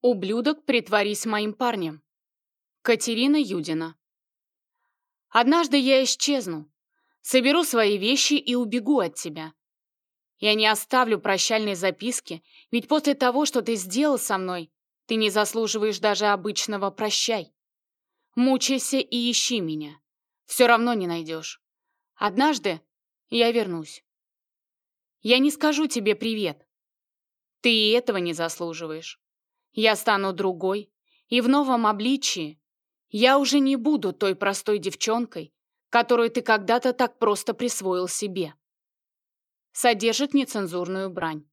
Ублюдок, притворись моим парнем. Катерина Юдина. Однажды я исчезну, соберу свои вещи и убегу от тебя. Я не оставлю прощальной записки, ведь после того, что ты сделал со мной, ты не заслуживаешь даже обычного «прощай». Мучайся и ищи меня. Все равно не найдешь. Однажды я вернусь. Я не скажу тебе привет. Ты и этого не заслуживаешь. Я стану другой, и в новом обличии я уже не буду той простой девчонкой, которую ты когда-то так просто присвоил себе. Содержит нецензурную брань.